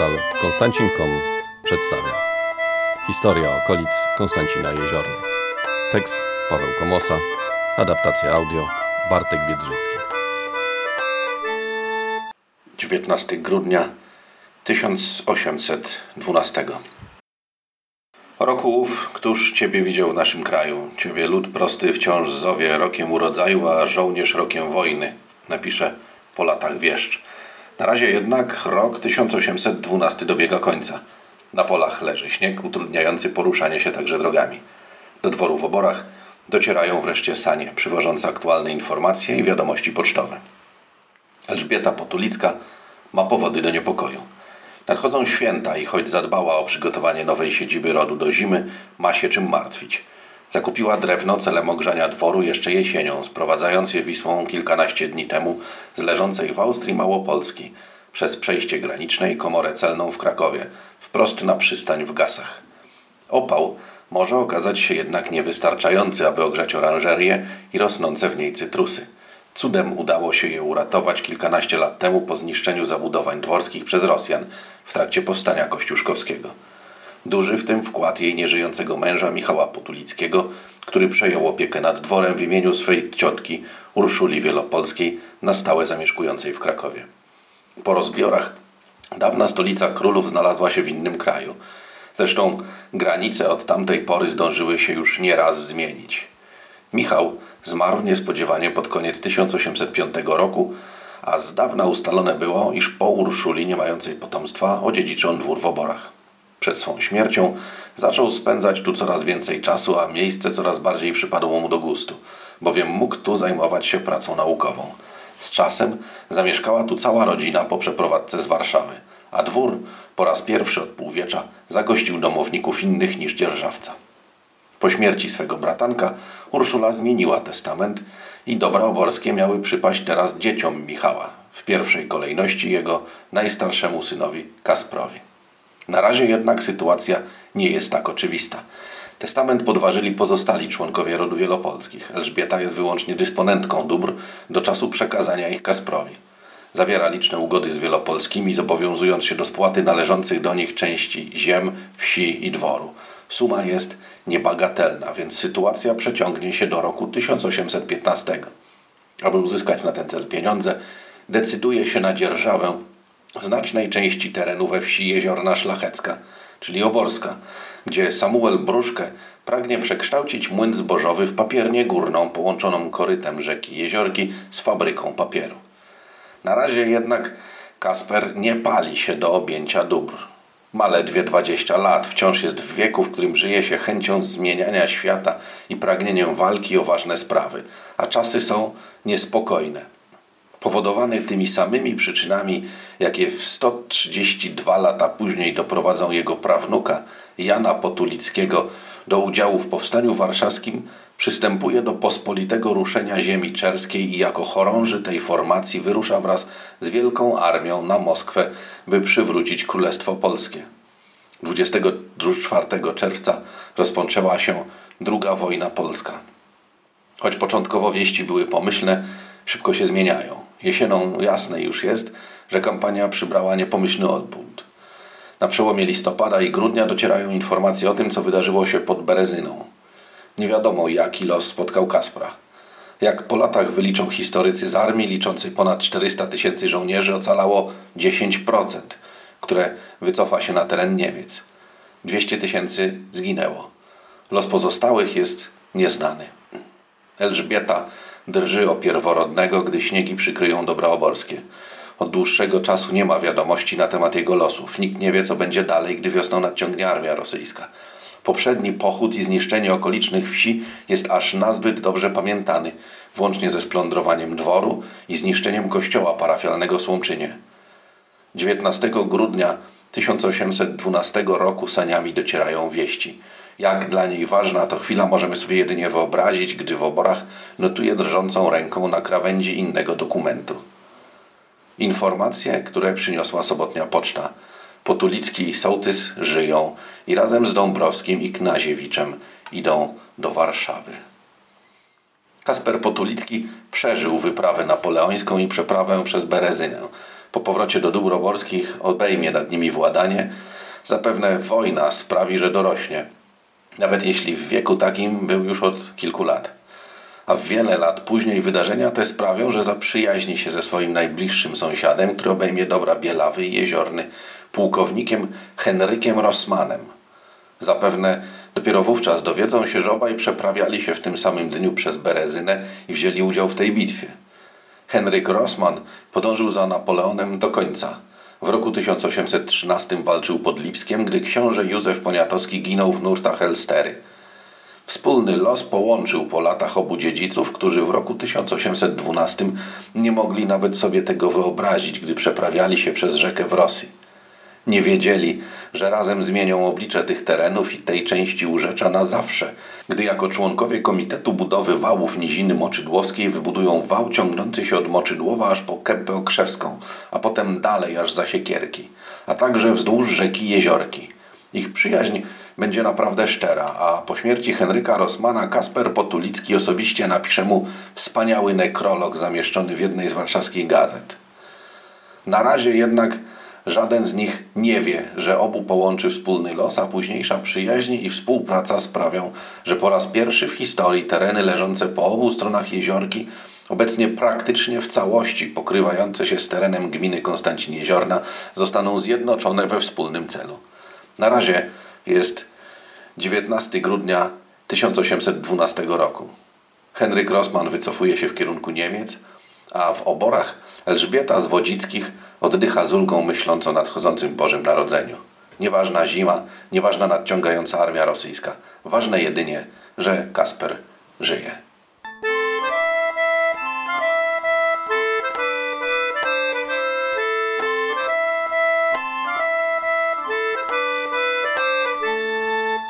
Portal Konstancin.com przedstawia Historia okolic Konstancina Jeziorny Tekst Paweł Komosa Adaptacja audio Bartek Biedrzycki 19 grudnia 1812 Roku ów, któż Ciebie widział w naszym kraju? Ciebie lud prosty wciąż zowie rokiem urodzaju, a żołnierz rokiem wojny, napisze po latach wieszcz. Na razie jednak rok 1812 dobiega końca. Na polach leży śnieg utrudniający poruszanie się także drogami. Do dworu w oborach docierają wreszcie sanie, przywożące aktualne informacje i wiadomości pocztowe. Elżbieta Potulicka ma powody do niepokoju. Nadchodzą święta i choć zadbała o przygotowanie nowej siedziby rodu do zimy, ma się czym martwić. Zakupiła drewno celem ogrzania dworu jeszcze jesienią, sprowadzając je Wisłą kilkanaście dni temu z leżącej w Austrii Małopolski przez przejście graniczne i komorę celną w Krakowie, wprost na przystań w Gasach. Opał może okazać się jednak niewystarczający, aby ogrzać oranżerię i rosnące w niej cytrusy. Cudem udało się je uratować kilkanaście lat temu po zniszczeniu zabudowań dworskich przez Rosjan w trakcie powstania kościuszkowskiego. Duży w tym wkład jej nieżyjącego męża Michała Potulickiego, który przejął opiekę nad dworem w imieniu swej ciotki Urszuli Wielopolskiej, na stałe zamieszkującej w Krakowie. Po rozbiorach dawna stolica królów znalazła się w innym kraju. Zresztą granice od tamtej pory zdążyły się już nieraz zmienić. Michał zmarł niespodziewanie pod koniec 1805 roku, a z dawna ustalone było, iż po Urszuli nie mającej potomstwa odziedziczą dwór w oborach. Przed swą śmiercią zaczął spędzać tu coraz więcej czasu, a miejsce coraz bardziej przypadło mu do gustu, bowiem mógł tu zajmować się pracą naukową. Z czasem zamieszkała tu cała rodzina po przeprowadzce z Warszawy, a dwór po raz pierwszy od półwiecza zagościł domowników innych niż dzierżawca. Po śmierci swego bratanka Urszula zmieniła testament i dobra oborskie miały przypaść teraz dzieciom Michała, w pierwszej kolejności jego najstarszemu synowi Kasprowi. Na razie jednak sytuacja nie jest tak oczywista. Testament podważyli pozostali członkowie rodu wielopolskich. Elżbieta jest wyłącznie dysponentką dóbr do czasu przekazania ich Kasprowi. Zawiera liczne ugody z wielopolskimi, zobowiązując się do spłaty należących do nich części ziem, wsi i dworu. Suma jest niebagatelna, więc sytuacja przeciągnie się do roku 1815. Aby uzyskać na ten cel pieniądze, decyduje się na dzierżawę znacznej części terenu we wsi Jeziorna Szlachecka, czyli Oborska, gdzie Samuel Bruszkę pragnie przekształcić młyn zbożowy w papiernię górną połączoną korytem rzeki Jeziorki z fabryką papieru. Na razie jednak Kasper nie pali się do objęcia dóbr. Ma ledwie 20 lat, wciąż jest w wieku, w którym żyje się chęcią zmieniania świata i pragnieniem walki o ważne sprawy, a czasy są niespokojne powodowany tymi samymi przyczynami, jakie w 132 lata później doprowadzą jego prawnuka Jana Potulickiego do udziału w powstaniu warszawskim, przystępuje do pospolitego ruszenia ziemi czerskiej i jako chorąży tej formacji wyrusza wraz z wielką armią na Moskwę, by przywrócić Królestwo Polskie. 24 czerwca rozpoczęła się druga wojna polska. Choć początkowo wieści były pomyślne, szybko się zmieniają. Jesienią jasne już jest, że kampania przybrała niepomyślny odbunt. Na przełomie listopada i grudnia docierają informacje o tym, co wydarzyło się pod Berezyną. Nie wiadomo, jaki los spotkał Kaspra. Jak po latach wyliczą historycy z armii liczącej ponad 400 tysięcy żołnierzy ocalało 10%, które wycofa się na teren Niemiec. 200 tysięcy zginęło. Los pozostałych jest nieznany. Elżbieta drży o pierworodnego, gdy śniegi przykryją dobra oborskie. Od dłuższego czasu nie ma wiadomości na temat jego losów. Nikt nie wie, co będzie dalej, gdy wiosną nadciągnie armia rosyjska. Poprzedni pochód i zniszczenie okolicznych wsi jest aż nazbyt dobrze pamiętany, włącznie ze splądrowaniem dworu i zniszczeniem kościoła parafialnego Słomczynie. 19 grudnia 1812 roku saniami docierają wieści. Jak dla niej ważna to chwila możemy sobie jedynie wyobrazić, gdy w oborach notuje drżącą ręką na krawędzi innego dokumentu. Informacje, które przyniosła sobotnia poczta. Potulicki i Sołtys żyją i razem z Dąbrowskim i Knaziewiczem idą do Warszawy. Kasper Potulicki przeżył wyprawę napoleońską i przeprawę przez Berezynę. po powrocie do dóbr oborskich obejmie nad nimi władanie, zapewne wojna sprawi, że dorośnie, nawet jeśli w wieku takim był już od kilku lat. A wiele lat później wydarzenia te sprawią, że zaprzyjaźni się ze swoim najbliższym sąsiadem, który obejmie dobra Bielawy i Jeziorny, pułkownikiem Henrykiem Rossmanem. Zapewne dopiero wówczas dowiedzą się, że obaj przeprawiali się w tym samym dniu przez Berezynę i wzięli udział w tej bitwie. Henryk Rossmann podążył za Napoleonem do końca. W roku 1813 walczył pod Lipskiem, gdy książę Józef Poniatowski ginął w nurtach Elstery. Wspólny los połączył po latach obu dziedziców, którzy w roku 1812 nie mogli nawet sobie tego wyobrazić, gdy przeprawiali się przez rzekę w Rosji. Nie wiedzieli, że razem zmienią oblicze tych terenów i tej części Urzecza na zawsze, gdy jako członkowie Komitetu Budowy Wałów Niziny Moczydłowskiej wybudują wał ciągnący się od Moczydłowa aż po Kępę Okrzewską, a potem dalej aż za Siekierki, a także wzdłuż rzeki Jeziorki. Ich przyjaźń będzie naprawdę szczera, a po śmierci Henryka Rossmana Kasper Potulicki osobiście napisze mu wspaniały nekrolog zamieszczony w jednej z warszawskich gazet. Na razie jednak żaden z nich nie wie, że obu połączy wspólny los, a późniejsza przyjaźń i współpraca sprawią, że po raz pierwszy w historii tereny leżące po obu stronach jeziorki, obecnie praktycznie w całości pokrywające się z terenem gminy Konstancin Jeziorna, zostaną zjednoczone we wspólnym celu. Na razie jest 19 grudnia 1812 roku. Henryk Rossmann wycofuje się w kierunku Niemiec, a w oborach Elżbieta z Wodzickich oddycha z ulgą myśląc o nadchodzącym Bożym Narodzeniu. Nieważna zima, nieważna nadciągająca armia rosyjska. Ważne jedynie, że Kasper żyje.